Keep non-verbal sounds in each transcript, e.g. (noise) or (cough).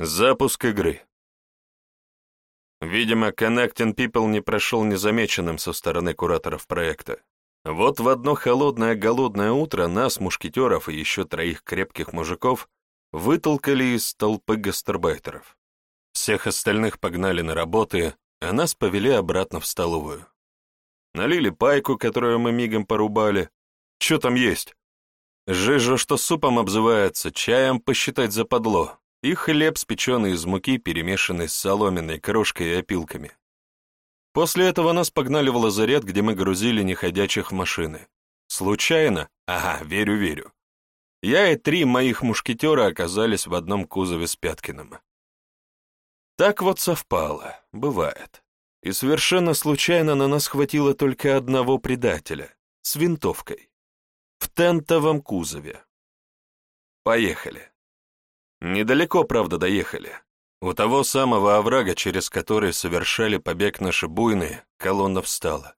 Запуск игры. Видимо, Connecting People не прошел незамеченным со стороны кураторов проекта. Вот в одно холодное голодное утро нас, мушкетеров и еще троих крепких мужиков, вытолкали из толпы гастарбайтеров. Всех остальных погнали на работы, а нас повели обратно в столовую. Налили пайку, которую мы мигом порубали. Что там есть? Жижа, что супом обзывается, чаем посчитать западло и хлеб, спеченный из муки, перемешанный с соломенной крошкой и опилками. После этого нас погнали в лазарет, где мы грузили неходячих в машины. Случайно? Ага, верю, верю. Я и три моих мушкетера оказались в одном кузове с Пяткиным. Так вот совпало, бывает. И совершенно случайно на нас хватило только одного предателя, с винтовкой. В тентовом кузове. Поехали. Недалеко, правда, доехали. У того самого оврага, через который совершали побег наши буйные, колонна встала.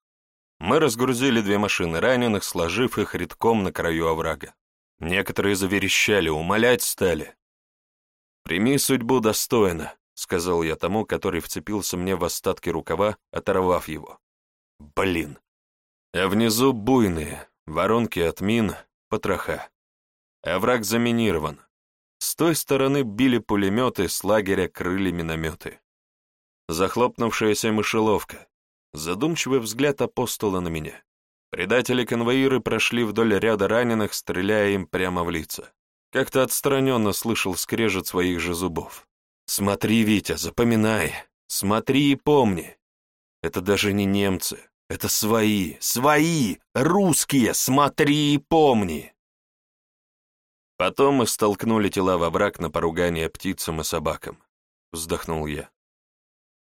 Мы разгрузили две машины раненых, сложив их редком на краю оврага. Некоторые заверещали, умолять стали. «Прими судьбу достойно», — сказал я тому, который вцепился мне в остатки рукава, оторвав его. «Блин!» А внизу буйные, воронки от мин, потроха. Овраг заминирован, с той стороны били пулеметы, с лагеря крыли минометы. Захлопнувшаяся мышеловка. Задумчивый взгляд апостола на меня. Предатели-конвоиры прошли вдоль ряда раненых, стреляя им прямо в лица. Как-то отстраненно слышал скрежет своих же зубов. «Смотри, Витя, запоминай! Смотри и помни! Это даже не немцы, это свои, свои, русские, смотри и помни!» Потом мы столкнули тела во брак на поругание птицам и собакам. Вздохнул я.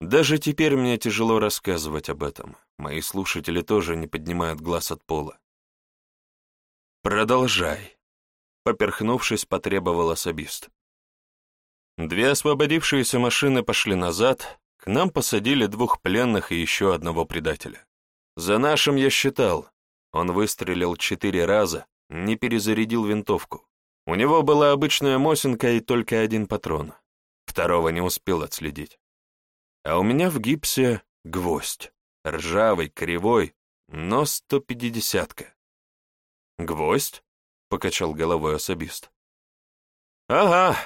Даже теперь мне тяжело рассказывать об этом. Мои слушатели тоже не поднимают глаз от пола. «Продолжай», — поперхнувшись, потребовал особист. Две освободившиеся машины пошли назад, к нам посадили двух пленных и еще одного предателя. За нашим я считал. Он выстрелил четыре раза, не перезарядил винтовку. У него была обычная мосинка и только один патрон. Второго не успел отследить. А у меня в гипсе гвоздь. Ржавый, кривой, но сто пятидесятка. «Гвоздь?» — покачал головой особист. «Ага,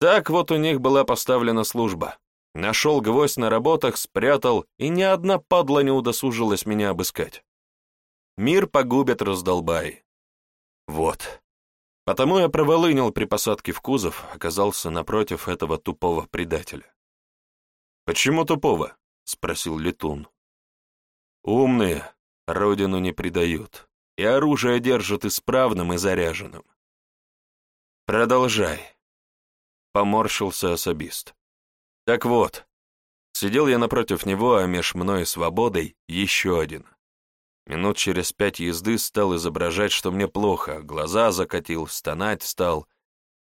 так вот у них была поставлена служба. Нашел гвоздь на работах, спрятал, и ни одна падла не удосужилась меня обыскать. Мир погубят раздолбай. Вот. Потому я проволынил при посадке в кузов, оказался напротив этого тупого предателя. «Почему тупого?» — спросил Летун. «Умные родину не предают, и оружие держат исправным и заряженным». «Продолжай», — поморщился особист. «Так вот, сидел я напротив него, а меж мной и свободой еще один. Минут через пять езды стал изображать, что мне плохо, глаза закатил, стонать стал,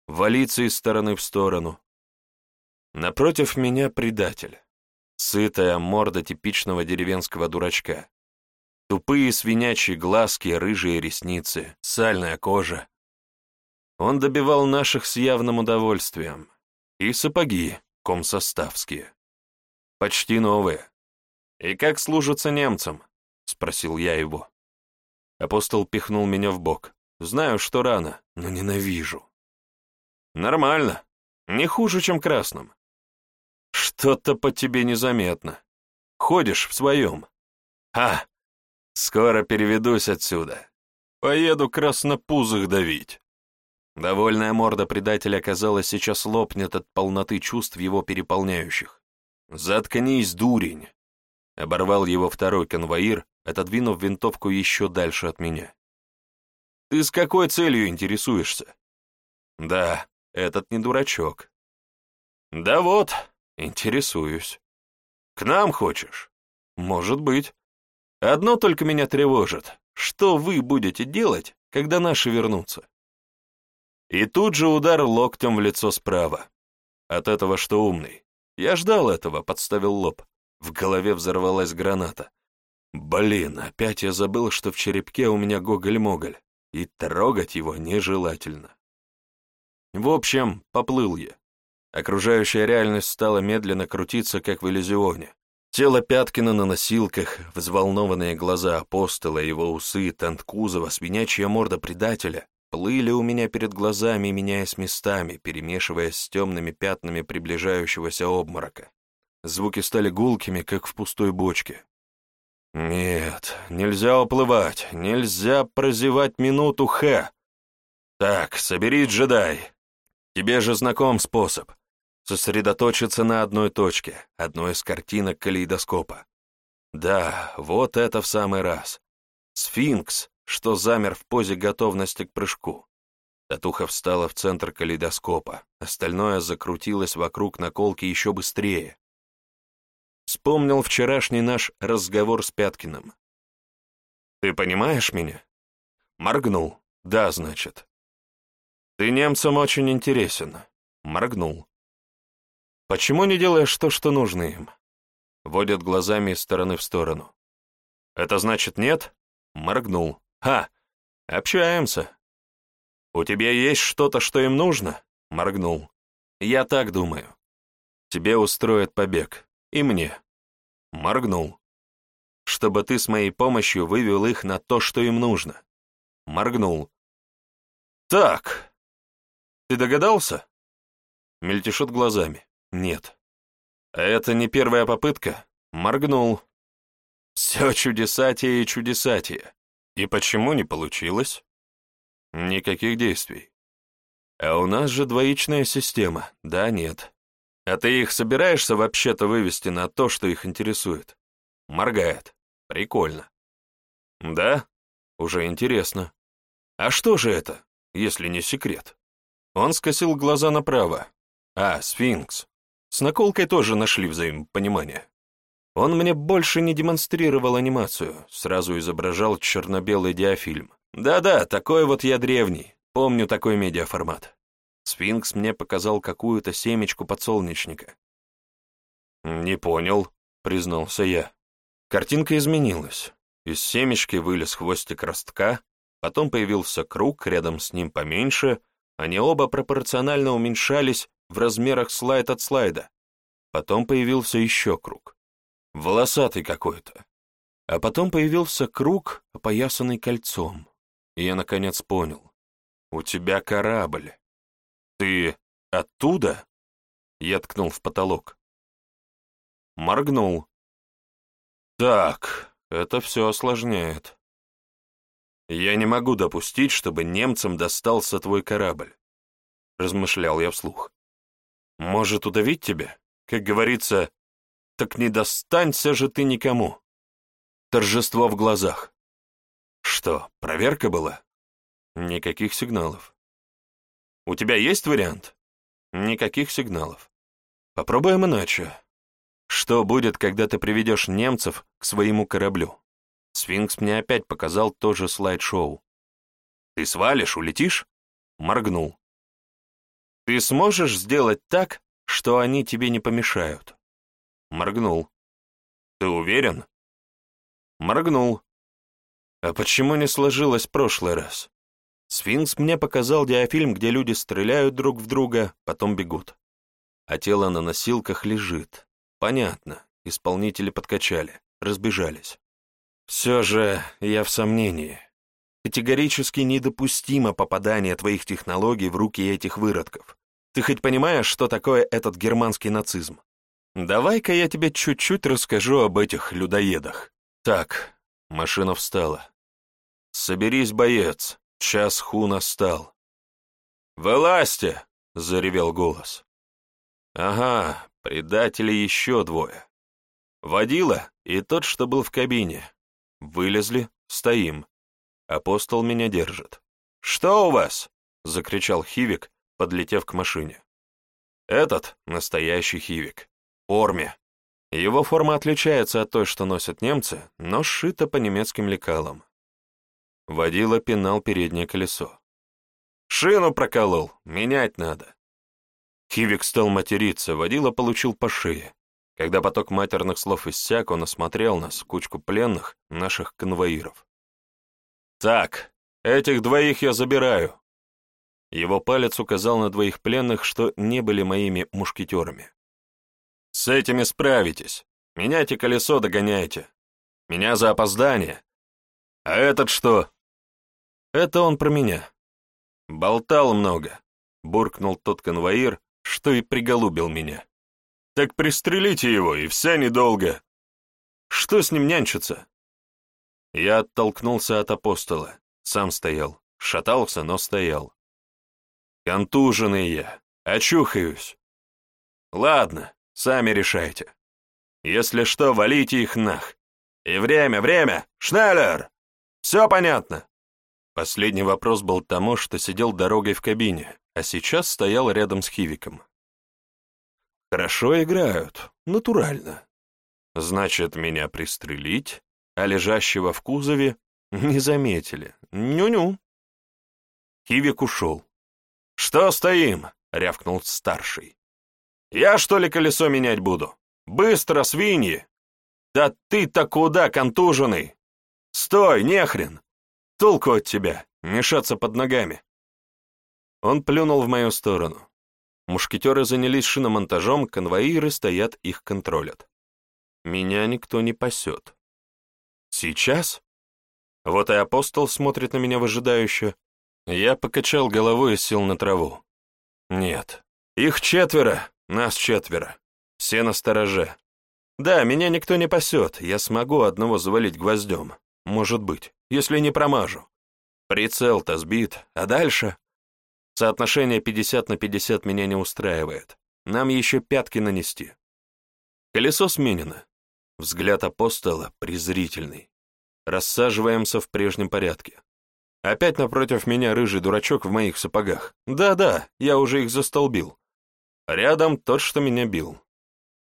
валиться из стороны в сторону. Напротив меня предатель. Сытая морда типичного деревенского дурачка. Тупые свинячьи глазки, рыжие ресницы, сальная кожа. Он добивал наших с явным удовольствием. И сапоги, комсоставские. Почти новые. И как служатся немцам? — спросил я его. Апостол пихнул меня в бок. «Знаю, что рано, но ненавижу». «Нормально. Не хуже, чем красным». «Что-то по тебе незаметно. Ходишь в своем». «Ха! Скоро переведусь отсюда. Поеду краснопузых давить». Довольная морда предателя, казалось, сейчас лопнет от полноты чувств его переполняющих. «Заткнись, дурень!» Оборвал его второй конвоир, отодвинув винтовку еще дальше от меня. «Ты с какой целью интересуешься?» «Да, этот не дурачок». «Да вот, интересуюсь. К нам хочешь?» «Может быть. Одно только меня тревожит. Что вы будете делать, когда наши вернутся?» И тут же удар локтем в лицо справа. От этого что умный. Я ждал этого, подставил лоб. В голове взорвалась граната. Блин, опять я забыл, что в черепке у меня гоголь-моголь, и трогать его нежелательно. В общем, поплыл я. Окружающая реальность стала медленно крутиться, как в иллюзионе. Тело Пяткина на носилках, взволнованные глаза апостола, его усы, тант кузова, свинячья морда предателя плыли у меня перед глазами, меняясь местами, перемешиваясь с темными пятнами приближающегося обморока. Звуки стали гулкими, как в пустой бочке. «Нет, нельзя уплывать, нельзя прозевать минуту Х. Так, собери, джедай. Тебе же знаком способ. Сосредоточиться на одной точке, одной из картинок калейдоскопа. Да, вот это в самый раз. Сфинкс, что замер в позе готовности к прыжку. Татуха встала в центр калейдоскопа, остальное закрутилось вокруг наколки еще быстрее вспомнил вчерашний наш разговор с Пяткиным. «Ты понимаешь меня?» Моргнул. «Да, значит». «Ты немцам очень интересен». Моргнул. «Почему не делаешь то, что нужно им?» Водят глазами из стороны в сторону. «Это значит нет?» Моргнул. «Ха! Общаемся!» «У тебя есть что-то, что им нужно?» Моргнул. «Я так думаю. Тебе устроят побег. И мне моргнул, чтобы ты с моей помощью вывел их на то, что им нужно. Моргнул. Так, ты догадался? Мельтешит глазами. Нет. Это не первая попытка. Моргнул. Все чудесатие и чудесатие. И почему не получилось? Никаких действий. А у нас же двоичная система, да, нет. А ты их собираешься вообще-то вывести на то, что их интересует? Моргает. Прикольно. Да? Уже интересно. А что же это, если не секрет? Он скосил глаза направо. А, сфинкс. С наколкой тоже нашли взаимопонимание. Он мне больше не демонстрировал анимацию, сразу изображал черно-белый диафильм. Да-да, такой вот я древний, помню такой медиаформат. Сфинкс мне показал какую-то семечку подсолнечника. «Не понял», — признался я. Картинка изменилась. Из семечки вылез хвостик ростка, потом появился круг, рядом с ним поменьше, они оба пропорционально уменьшались в размерах слайд от слайда. Потом появился еще круг. Волосатый какой-то. А потом появился круг, опоясанный кольцом. И я, наконец, понял. «У тебя корабль». «Ты оттуда?» Я ткнул в потолок. Моргнул. «Так, это все осложняет. Я не могу допустить, чтобы немцам достался твой корабль», — размышлял я вслух. «Может удавить тебя? Как говорится, так не достанься же ты никому». Торжество в глазах. Что, проверка была? Никаких сигналов. У тебя есть вариант? Никаких сигналов. Попробуем иначе. Что будет, когда ты приведешь немцев к своему кораблю? Сфинкс мне опять показал то же слайд-шоу. Ты свалишь, улетишь? Моргнул. Ты сможешь сделать так, что они тебе не помешают? Моргнул. Ты уверен? Моргнул. А почему не сложилось прошлый раз? Сфинкс мне показал диафильм, где люди стреляют друг в друга, потом бегут. А тело на носилках лежит. Понятно, исполнители подкачали, разбежались. Все же я в сомнении. Категорически недопустимо попадание твоих технологий в руки этих выродков. Ты хоть понимаешь, что такое этот германский нацизм? Давай-ка я тебе чуть-чуть расскажу об этих людоедах. Так, машина встала. Соберись, боец. Час Хуна встал. «Вылазьте!» — заревел голос. «Ага, предателей еще двое. Водила и тот, что был в кабине. Вылезли, стоим. Апостол меня держит. «Что у вас?» — закричал Хивик, подлетев к машине. «Этот — настоящий Хивик. Орме. Его форма отличается от той, что носят немцы, но сшита по немецким лекалам. Водила пинал переднее колесо. «Шину проколол! Менять надо!» Хивик стал материться, водила получил по шее. Когда поток матерных слов иссяк, он осмотрел нас, кучку пленных, наших конвоиров. «Так, этих двоих я забираю!» Его палец указал на двоих пленных, что не были моими мушкетерами. «С этими справитесь. Меняйте колесо, догоняйте. Меня за опоздание. А этот что, это он про меня. Болтал много, буркнул тот конвоир, что и приголубил меня. Так пристрелите его, и вся недолго. Что с ним нянчиться? Я оттолкнулся от апостола. Сам стоял. Шатался, но стоял. Контуженный я. Очухаюсь. Ладно, сами решайте. Если что, валите их нах. И время, время! Шнеллер! Все понятно? Последний вопрос был тому, что сидел дорогой в кабине, а сейчас стоял рядом с Хивиком. Хорошо играют, натурально. Значит, меня пристрелить, а лежащего в кузове не заметили. Ню-ню. Хивик ушел. «Что стоим?» — рявкнул старший. «Я, что ли, колесо менять буду? Быстро, свиньи! Да ты-то куда, контуженный? Стой, нехрен! толку от тебя, мешаться под ногами!» Он плюнул в мою сторону. Мушкетеры занялись шиномонтажом, конвоиры стоят, их контролят. Меня никто не пасет. Сейчас? Вот и апостол смотрит на меня выжидающе. Я покачал головой и сел на траву. Нет. Их четверо, нас четверо. Все на стороже. Да, меня никто не пасет, я смогу одного завалить гвоздем. Может быть если не промажу. Прицел-то сбит, а дальше? Соотношение 50 на 50 меня не устраивает. Нам еще пятки нанести. Колесо сменено. Взгляд апостола презрительный. Рассаживаемся в прежнем порядке. Опять напротив меня рыжий дурачок в моих сапогах. Да-да, я уже их застолбил. Рядом тот, что меня бил.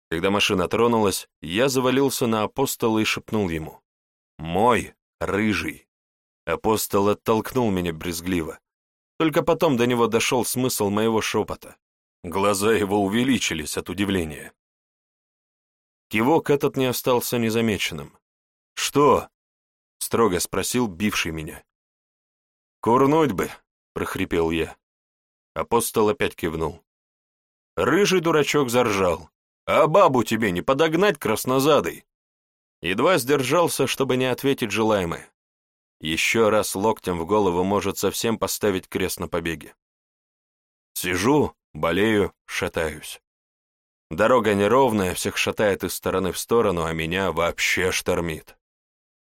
Когда машина тронулась, я завалился на апостола и шепнул ему. «Мой!» рыжий. Апостол оттолкнул меня брезгливо. Только потом до него дошел смысл моего шепота. Глаза его увеличились от удивления. Кивок этот не остался незамеченным. «Что?» — строго спросил бивший меня. «Курнуть бы!» — прохрипел я. Апостол опять кивнул. Рыжий дурачок заржал. «А бабу тебе не подогнать краснозадой!» Едва сдержался, чтобы не ответить желаемое. Еще раз локтем в голову может совсем поставить крест на побеге. Сижу, болею, шатаюсь. Дорога неровная, всех шатает из стороны в сторону, а меня вообще штормит.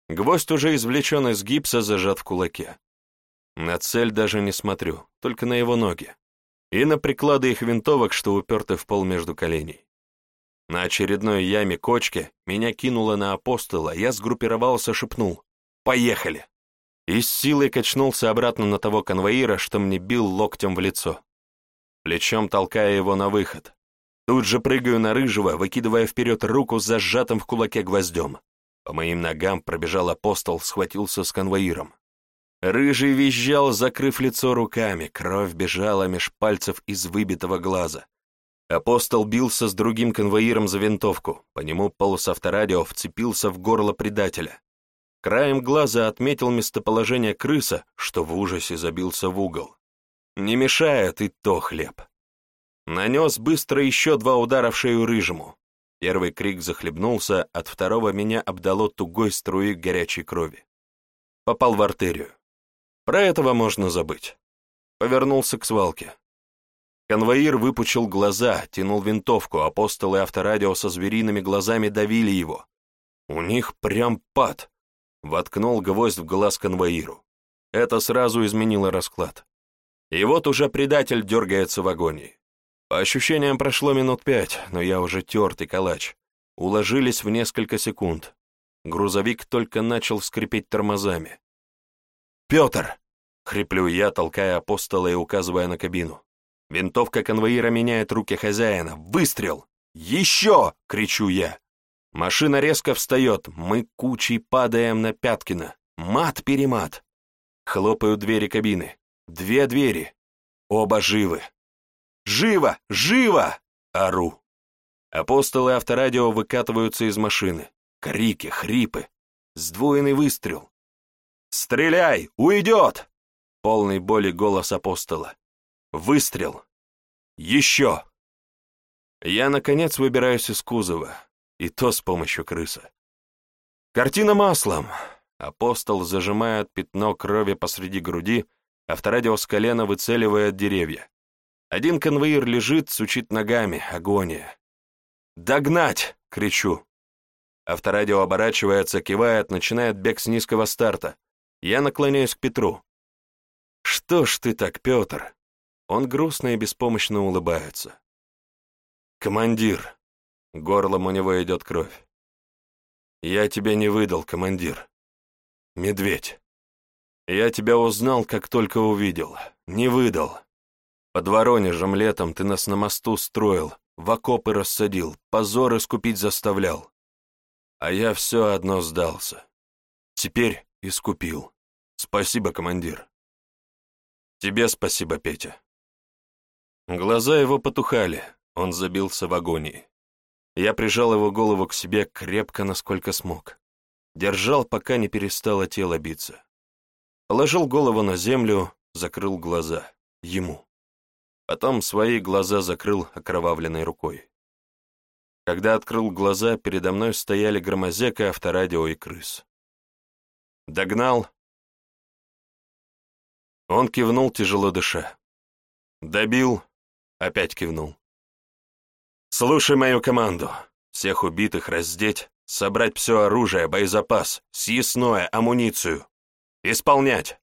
Гвоздь уже извлечен из гипса, зажат в кулаке. На цель даже не смотрю, только на его ноги. И на приклады их винтовок, что уперты в пол между коленей. На очередной яме кочки меня кинуло на апостола, я сгруппировался, шепнул «Поехали!» и с силой качнулся обратно на того конвоира, что мне бил локтем в лицо, плечом толкая его на выход. Тут же прыгаю на рыжего, выкидывая вперед руку с зажатым в кулаке гвоздем. По моим ногам пробежал апостол, схватился с конвоиром. Рыжий визжал, закрыв лицо руками, кровь бежала меж пальцев из выбитого глаза. Апостол бился с другим конвоиром за винтовку, по нему полос авторадио вцепился в горло предателя. Краем глаза отметил местоположение крыса, что в ужасе забился в угол. Не мешает и то хлеб. Нанес быстро еще два удара в шею рыжему. Первый крик захлебнулся, от второго меня обдало тугой струи горячей крови. Попал в артерию. Про этого можно забыть. Повернулся к свалке. Конвоир выпучил глаза, тянул винтовку, апостолы авторадио со звериными глазами давили его. У них прям пад. Воткнул гвоздь в глаз конвоиру. Это сразу изменило расклад. И вот уже предатель дергается в агонии. По ощущениям прошло минут пять, но я уже тертый калач. Уложились в несколько секунд. Грузовик только начал скрипеть тормозами. «Петр!» — хриплю я, толкая апостола и указывая на кабину. Винтовка конвоира меняет руки хозяина. Выстрел! Еще! — кричу я. Машина резко встает, мы кучей падаем на Пяткина. Мат-перемат. Хлопают двери кабины. Две двери. Оба живы. «Живо! Живо!» — ору. Апостолы авторадио выкатываются из машины. Крики, хрипы. Сдвоенный выстрел. «Стреляй! Уйдет!» Полный боли голос апостола. Выстрел. Еще. Я, наконец, выбираюсь из кузова, и то с помощью крыса. Картина маслом. Апостол зажимает пятно крови посреди груди, авторадио с колена выцеливает деревья. Один конвоир лежит, сучит ногами, агония. «Догнать!» — кричу. Авторадио оборачивается, кивает, начинает бег с низкого старта. Я наклоняюсь к Петру. «Что ж ты так, Петр?» Он грустно и беспомощно улыбается. «Командир!» Горлом у него идет кровь. «Я тебя не выдал, командир. Медведь, я тебя узнал, как только увидел. Не выдал. Под Воронежем летом ты нас на мосту строил, в окопы рассадил, позор искупить заставлял. А я все одно сдался. Теперь искупил. Спасибо, командир. Тебе спасибо, Петя. Глаза его потухали, он забился в агонии. Я прижал его голову к себе крепко, насколько смог. Держал, пока не перестало тело биться. Положил голову на землю, закрыл глаза. Ему. Потом свои глаза закрыл окровавленной рукой. Когда открыл глаза, передо мной стояли громозека, авторадио и крыс. «Догнал?» Он кивнул, тяжело дыша. «Добил?» опять кивнул. «Слушай мою команду. Всех убитых раздеть, собрать все оружие, боезапас, съестное, амуницию. Исполнять!»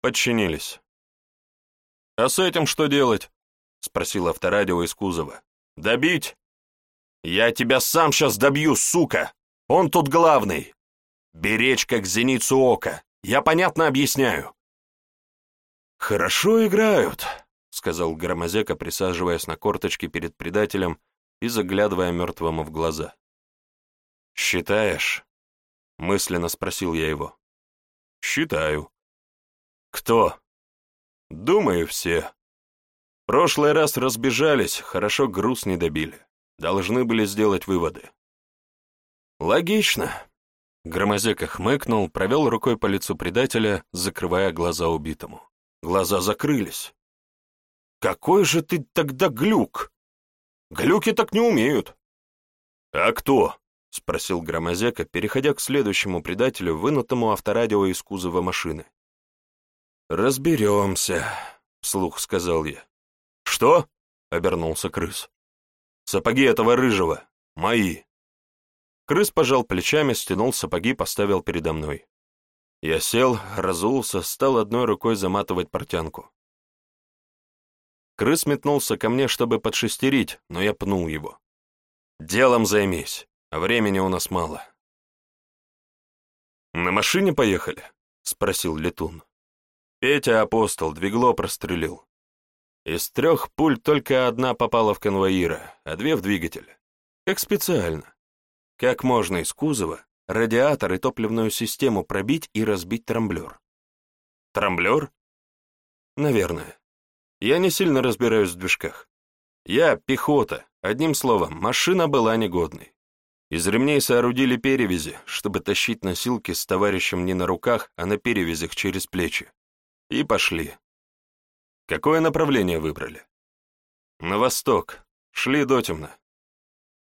Подчинились. «А с этим что делать?» — спросил авторадио из кузова. «Добить?» «Я тебя сам сейчас добью, сука! Он тут главный! Беречь, как зеницу ока! Я понятно объясняю!» «Хорошо играют!» сказал Громозека, присаживаясь на корточки перед предателем и заглядывая мертвому в глаза. «Считаешь?» — мысленно спросил я его. «Считаю». «Кто?» «Думаю, все. Прошлый раз разбежались, хорошо груз не добили. Должны были сделать выводы». «Логично». Громозека хмыкнул, провел рукой по лицу предателя, закрывая глаза убитому. Глаза закрылись какой же ты тогда глюк? Глюки так не умеют. А кто? — спросил Громозека, переходя к следующему предателю, вынутому авторадио из кузова машины. «Разберемся», — вслух сказал я. «Что?» — обернулся крыс. «Сапоги этого рыжего. Мои». Крыс пожал плечами, стянул сапоги, поставил передо мной. Я сел, разулся, стал одной рукой заматывать портянку. Крыс метнулся ко мне, чтобы подшестерить, но я пнул его. «Делом займись, а времени у нас мало». «На машине поехали?» — спросил летун. Петя апостол двигло прострелил. Из трех пуль только одна попала в конвоира, а две в двигатель. Как специально. Как можно из кузова радиатор и топливную систему пробить и разбить трамблер? Трамблер? Наверное. Я не сильно разбираюсь в движках. Я пехота, одним словом, машина была негодной. Из ремней соорудили перевязи, чтобы тащить носилки с товарищем не на руках, а на перевязях через плечи. И пошли. Какое направление выбрали? На восток. Шли до дотемно.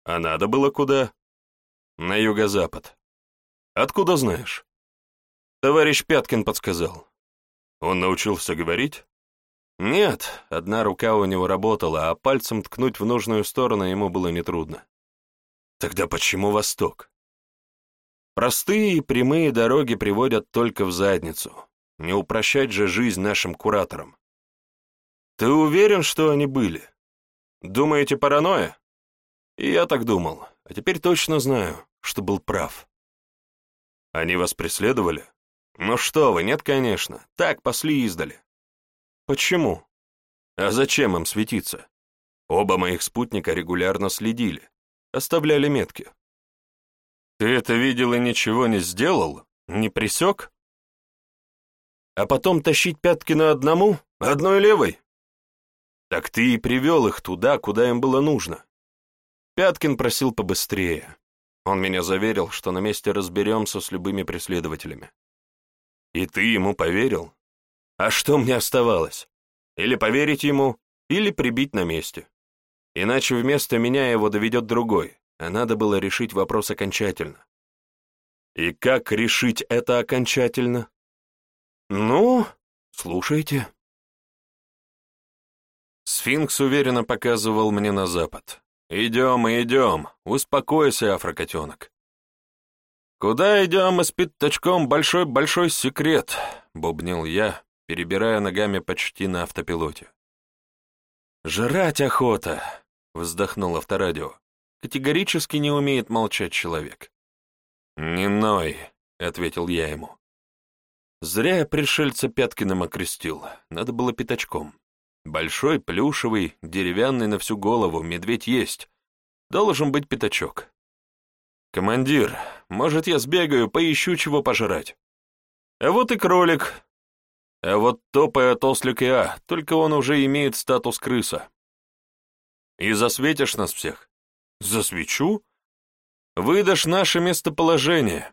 А надо было куда? На юго-запад. Откуда знаешь? Товарищ Пяткин подсказал. Он научился говорить? Нет, одна рука у него работала, а пальцем ткнуть в нужную сторону ему было нетрудно. Тогда почему Восток? Простые и прямые дороги приводят только в задницу. Не упрощать же жизнь нашим кураторам. Ты уверен, что они были? Думаете, паранойя? И я так думал, а теперь точно знаю, что был прав. Они вас преследовали? Ну что вы, нет, конечно, так пасли издали. Почему? А зачем им светиться? Оба моих спутника регулярно следили, оставляли метки. Ты это видел и ничего не сделал? Не присек? А потом тащить пятки на одному, одной левой? Так ты и привел их туда, куда им было нужно. Пяткин просил побыстрее. Он меня заверил, что на месте разберемся с любыми преследователями. И ты ему поверил? А что мне оставалось? Или поверить ему, или прибить на месте. Иначе вместо меня его доведет другой, а надо было решить вопрос окончательно. И как решить это окончательно? Ну, слушайте. Сфинкс уверенно показывал мне на запад. «Идем идем, успокойся, афрокотенок». «Куда идем, мы с пятачком большой-большой секрет», — бубнил я, перебирая ногами почти на автопилоте. «Жрать охота!» — вздохнул авторадио. «Категорически не умеет молчать человек». «Не мной», — ответил я ему. «Зря я пришельца Пяткиным окрестил. Надо было пятачком. Большой, плюшевый, деревянный на всю голову, медведь есть. Должен быть пятачок». «Командир, может, я сбегаю, поищу чего пожрать?» «А вот и кролик», Э, а вот топая тослик я, только он уже имеет статус крыса. И засветишь нас всех? Засвечу? Выдашь наше местоположение?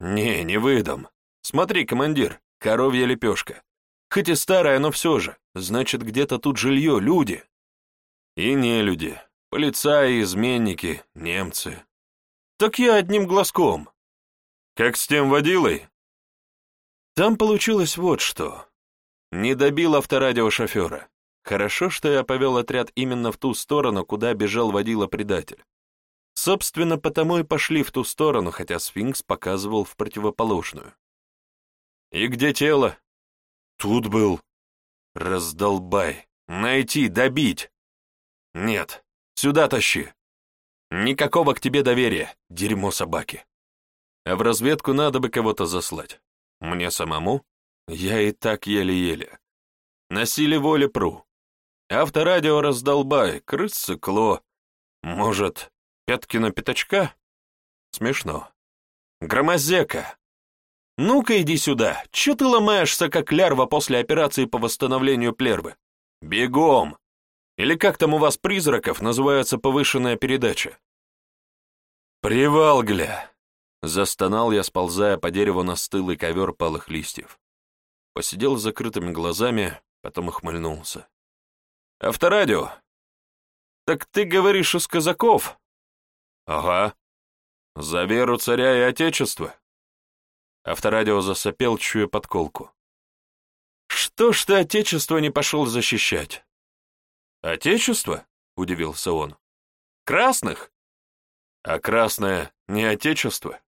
Не, не выдам. Смотри, командир, коровья лепешка. Хоть и старая, но все же. Значит, где-то тут жилье, люди. И не люди. Полицаи, изменники, немцы. Так я одним глазком. Как с тем водилой? Там получилось вот что. Не добил авторадиошофера. Хорошо, что я повел отряд именно в ту сторону, куда бежал водила-предатель. Собственно, потому и пошли в ту сторону, хотя сфинкс показывал в противоположную. «И где тело?» «Тут был». «Раздолбай! Найти, добить!» «Нет, сюда тащи!» «Никакого к тебе доверия, дерьмо собаки!» «А в разведку надо бы кого-то заслать. Мне самому?» Я и так еле-еле. Носили воли пру. Авторадио раздолбай, крыс цикло. Может, пятки на пятачка? Смешно. Громозека. Ну-ка иди сюда. Че ты ломаешься, как лярва после операции по восстановлению плервы? Бегом! Или как там у вас призраков называется повышенная передача? «Привал, гля!» — застонал я, сползая по дереву на стылый ковер палых листьев посидел с закрытыми глазами, потом ухмыльнулся. «Авторадио! Так ты говоришь из казаков?» «Ага. За веру царя и отечества». Авторадио засопел, чуя подколку. «Что ж ты отечество не пошел защищать?» «Отечество?» — удивился он. «Красных?» «А красное не отечество?»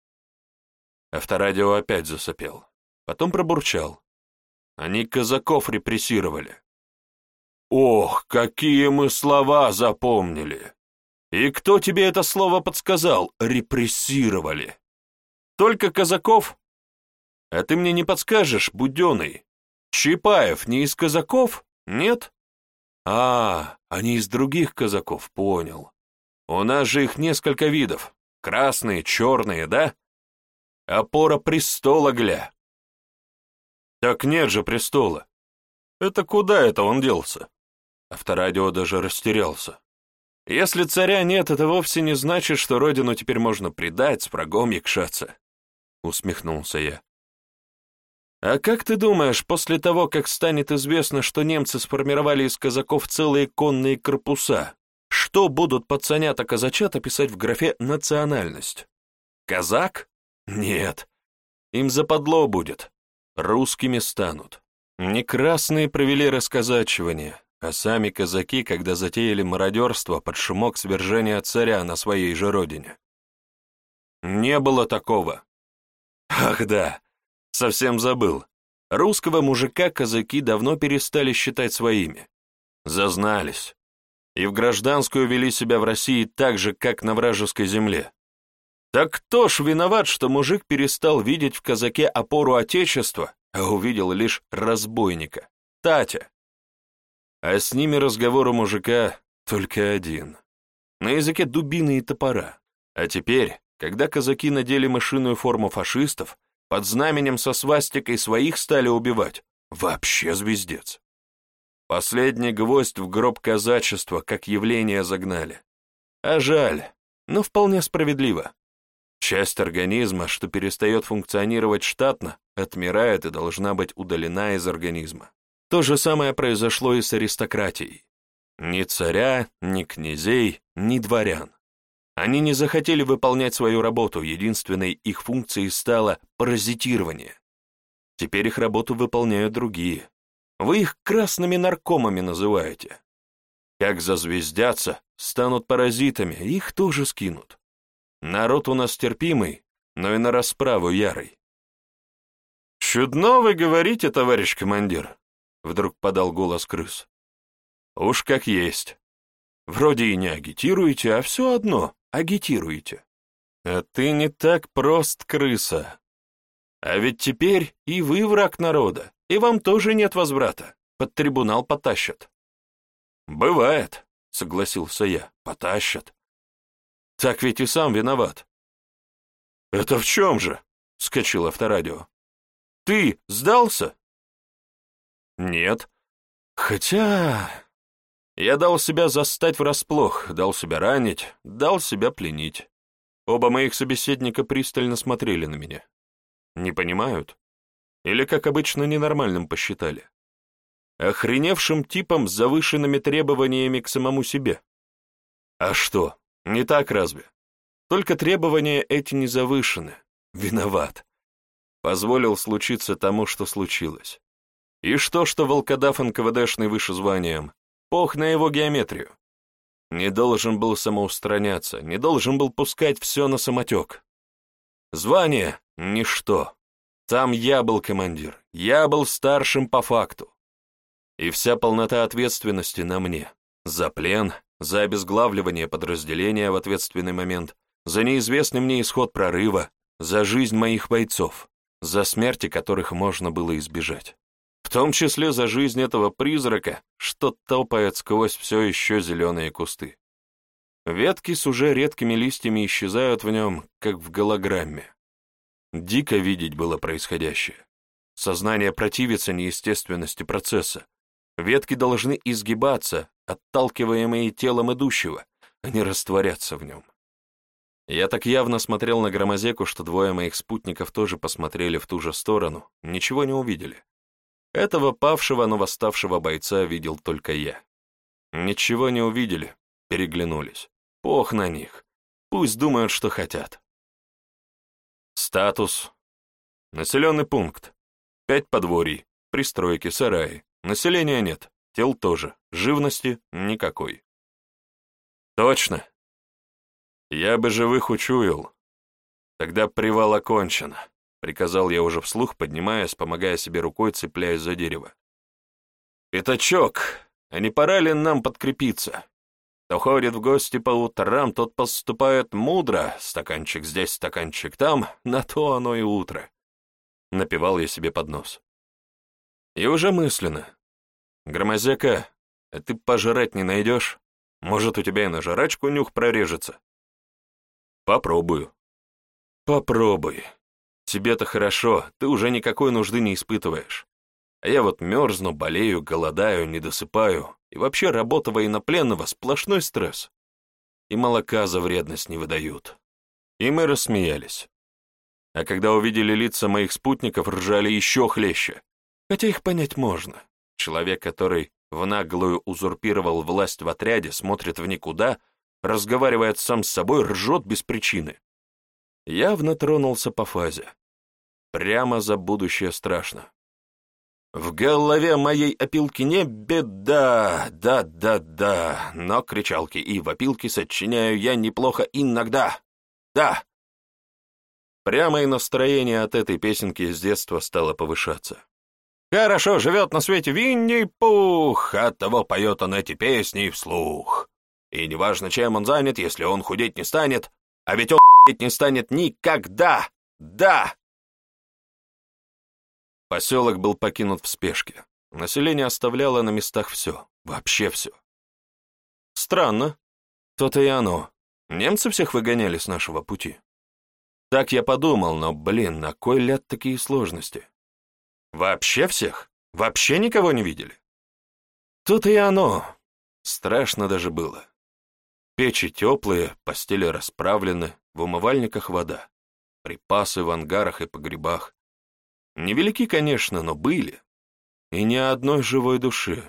Авторадио опять засопел. Потом пробурчал. Они казаков репрессировали. Ох, какие мы слова запомнили! И кто тебе это слово подсказал? Репрессировали. Только казаков? А ты мне не подскажешь, Буденный. Чапаев не из казаков? Нет? А, они из других казаков, понял. У нас же их несколько видов. Красные, черные, да? Опора престола, гля. Так нет же престола. Это куда это он делся? Авторадио даже растерялся. Если царя нет, это вовсе не значит, что родину теперь можно предать, с врагом якшаться. Усмехнулся я. А как ты думаешь, после того, как станет известно, что немцы сформировали из казаков целые конные корпуса, что будут пацанята казачата писать в графе «национальность»? Казак? Нет. Им западло будет. Русскими станут. Не красные провели расказачивание, а сами казаки, когда затеяли мародерство под шумок свержения царя на своей же родине. Не было такого. Ах да, совсем забыл. Русского мужика казаки давно перестали считать своими. Зазнались. И в гражданскую вели себя в России так же, как на вражеской земле. Так кто ж виноват, что мужик перестал видеть в казаке опору Отечества, а увидел лишь разбойника, Татя? А с ними разговор у мужика только один. На языке дубины и топора. А теперь, когда казаки надели машинную форму фашистов, под знаменем со свастикой своих стали убивать, вообще звездец. Последний гвоздь в гроб казачества как явление загнали. А жаль, но вполне справедливо. Часть организма, что перестает функционировать штатно, отмирает и должна быть удалена из организма. То же самое произошло и с аристократией. Ни царя, ни князей, ни дворян. Они не захотели выполнять свою работу, единственной их функцией стало паразитирование. Теперь их работу выполняют другие. Вы их красными наркомами называете. Как зазвездятся, станут паразитами, их тоже скинут. Народ у нас терпимый, но и на расправу ярый. «Чудно вы говорите, товарищ командир», — вдруг подал голос крыс. «Уж как есть. Вроде и не агитируете, а все одно агитируете. А ты не так прост, крыса. А ведь теперь и вы враг народа, и вам тоже нет возврата. Под трибунал потащат». «Бывает», — согласился я, — «потащат. Так ведь и сам виноват. Это в чем же? Скочил авторадио. Ты сдался? Нет. Хотя... Я дал себя застать врасплох, дал себя ранить, дал себя пленить. Оба моих собеседника пристально смотрели на меня. Не понимают? Или, как обычно, ненормальным посчитали? Охреневшим типом с завышенными требованиями к самому себе. А что, не так разве? Только требования эти не завышены. Виноват. Позволил случиться тому, что случилось. И что, что волкодав НКВДшный выше званием? Пох на его геометрию. Не должен был самоустраняться, не должен был пускать все на самотек. Звание — ничто. Там я был командир, я был старшим по факту. И вся полнота ответственности на мне. За плен, за обезглавливание подразделения в ответственный момент, за неизвестный мне исход прорыва, за жизнь моих бойцов, за смерти которых можно было избежать. В том числе за жизнь этого призрака, что топает сквозь все еще зеленые кусты. Ветки с уже редкими листьями исчезают в нем, как в голограмме. Дико видеть было происходящее. Сознание противится неестественности процесса. Ветки должны изгибаться, Отталкиваемые телом идущего, они не в нем. Я так явно смотрел на громозеку, что двое моих спутников тоже посмотрели в ту же сторону, ничего не увидели. Этого павшего, но восставшего бойца видел только я. Ничего не увидели, переглянулись. Пох на них. Пусть думают, что хотят. Статус. Населенный пункт. Пять подворий, пристройки, сараи. Населения нет. Тел тоже. Живности никакой. Точно. Я бы живых учуял. Тогда привал окончен, приказал я уже вслух, поднимаясь, помогая себе рукой, цепляясь за дерево. Пятачок, а не пора ли нам подкрепиться? Кто ходит в гости по утрам, тот поступает мудро. Стаканчик здесь, стаканчик там, на то оно и утро. Напивал я себе под нос. И уже мысленно, Громозека, а ты пожрать не найдешь? Может, у тебя и на жрачку нюх прорежется?» «Попробую». «Попробуй. Тебе-то хорошо, ты уже никакой нужды не испытываешь. А я вот мерзну, болею, голодаю, не досыпаю. И вообще работа военнопленного — сплошной стресс. И молока за вредность не выдают». И мы рассмеялись. А когда увидели лица моих спутников, ржали еще хлеще. Хотя их понять можно. Человек, который в наглую узурпировал власть в отряде, смотрит в никуда, разговаривает сам с собой, ржет без причины. Явно тронулся по фазе. Прямо за будущее страшно. В голове моей опилки не беда, да-да-да, но кричалки и вопилки сочиняю я неплохо иногда, да. Прямо и настроение от этой песенки с детства стало повышаться. Хорошо живет на свете Винни Пух, от того поет он эти песни вслух. И неважно, чем он занят, если он худеть не станет, а ведь он худеть не станет никогда! Да!» Поселок был покинут в спешке. Население оставляло на местах все, вообще все. Странно. То-то и оно. Немцы всех выгоняли с нашего пути. Так я подумал, но, блин, на кой ляд такие сложности? Вообще всех? Вообще никого не видели? Тут и оно. Страшно даже было. Печи теплые, постели расправлены, в умывальниках вода, припасы в ангарах и погребах. Невелики, конечно, но были. И ни одной живой души.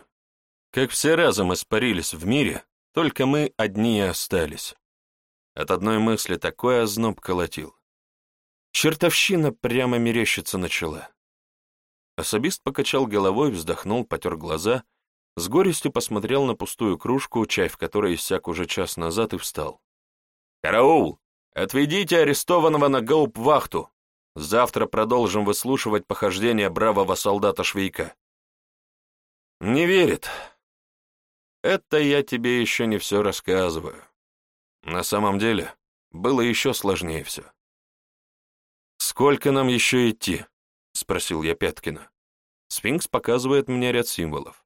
Как все разом испарились в мире, только мы одни и остались. От одной мысли такой озноб колотил. Чертовщина прямо мерещиться начала. Особист покачал головой, вздохнул, потер глаза, с горестью посмотрел на пустую кружку, чай в которой иссяк уже час назад и встал. «Караул! Отведите арестованного на гауп-вахту! Завтра продолжим выслушивать похождения бравого солдата Швейка». «Не верит. Это я тебе еще не все рассказываю. На самом деле, было еще сложнее все. Сколько нам еще идти?» — спросил я Пяткина. Сфинкс показывает мне ряд символов.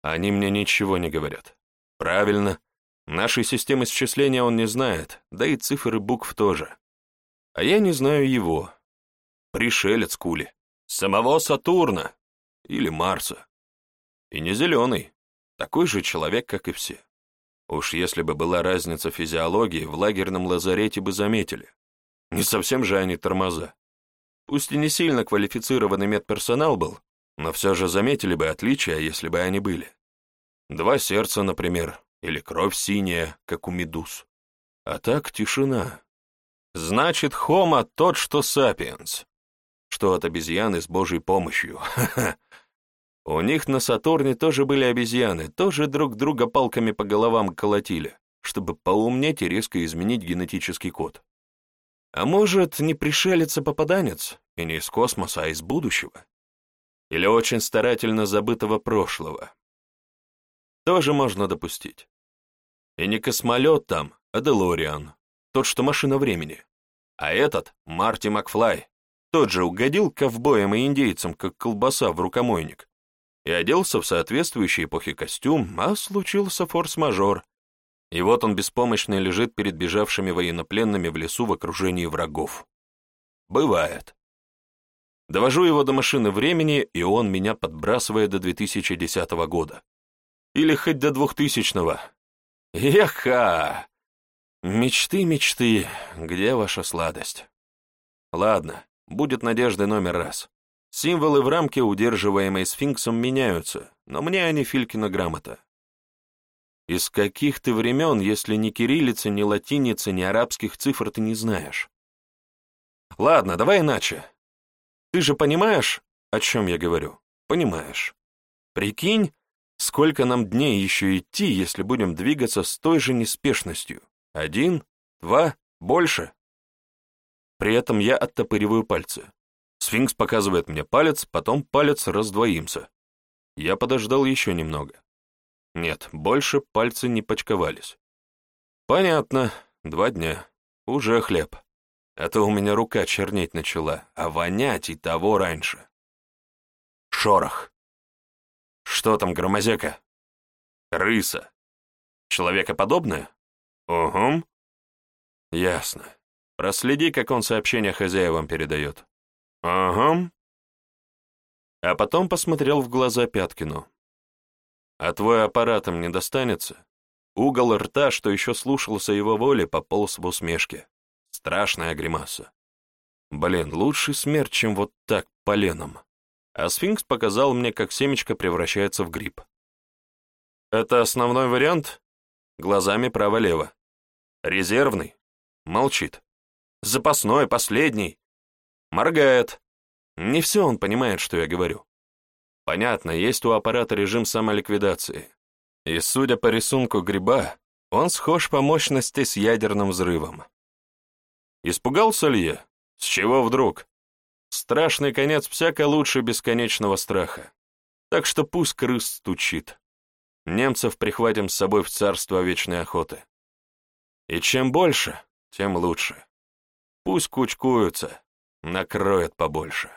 Они мне ничего не говорят. Правильно. Нашей системы счисления он не знает, да и цифры букв тоже. А я не знаю его. Пришелец Кули. Самого Сатурна. Или Марса. И не зеленый. Такой же человек, как и все. Уж если бы была разница физиологии, в лагерном лазарете бы заметили. Не совсем же они тормоза. Пусть и не сильно квалифицированный медперсонал был, но все же заметили бы отличия, если бы они были. Два сердца, например, или кровь синяя, как у медуз. А так тишина. Значит, Хома тот, что сапиенс. Что от обезьяны с божьей помощью. (laughs) У них на Сатурне тоже были обезьяны, тоже друг друга палками по головам колотили, чтобы поумнеть и резко изменить генетический код. А может, не пришелец, а попаданец, и не из космоса, а из будущего? Или очень старательно забытого прошлого? Тоже можно допустить. И не космолет там, а Делориан, тот, что машина времени. А этот — Марти Макфлай, тот же угодил ковбоям и индейцам, как колбаса в рукомойник, и оделся в соответствующей эпохе костюм, а случился форс-мажор, и вот он беспомощно лежит перед бежавшими военнопленными в лесу в окружении врагов. Бывает. Довожу его до машины времени, и он меня подбрасывает до 2010 года. Или хоть до 2000-го. Еха! Мечты, мечты, где ваша сладость? Ладно, будет надежда номер раз. Символы в рамке, удерживаемой сфинксом, меняются, но мне они Филькина грамота. Из каких ты времен, если ни кириллицы, ни латиницы, ни арабских цифр ты не знаешь? Ладно, давай иначе. Ты же понимаешь, о чем я говорю? Понимаешь. Прикинь, сколько нам дней еще идти, если будем двигаться с той же неспешностью? Один, два, больше? При этом я оттопыриваю пальцы. Сфинкс показывает мне палец, потом палец раздвоимся. Я подождал еще немного. Нет, больше пальцы не почковались. Понятно, два дня. Уже хлеб. Это у меня рука чернеть начала, а вонять и того раньше. Шорох. Что там, громозека? Крыса. Человекоподобная? Угу. Ясно. Проследи, как он сообщение хозяевам передает. Угу. А потом посмотрел в глаза Пяткину а твой аппарат им не достанется?» Угол рта, что еще слушался его воли, пополз в усмешке. Страшная гримаса. «Блин, лучше смерть, чем вот так, поленом». А сфинкс показал мне, как семечко превращается в гриб. «Это основной вариант?» Глазами право-лево. «Резервный?» Молчит. «Запасной, последний?» Моргает. Не все он понимает, что я говорю. Понятно, есть у аппарата режим самоликвидации. И судя по рисунку гриба, он схож по мощности с ядерным взрывом. Испугался ли я? С чего вдруг? Страшный конец всяко лучше бесконечного страха. Так что пусть крыс стучит. Немцев прихватим с собой в царство вечной охоты. И чем больше, тем лучше. Пусть кучкуются, накроет побольше.